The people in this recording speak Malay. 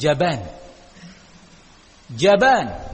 jaban. Jaban.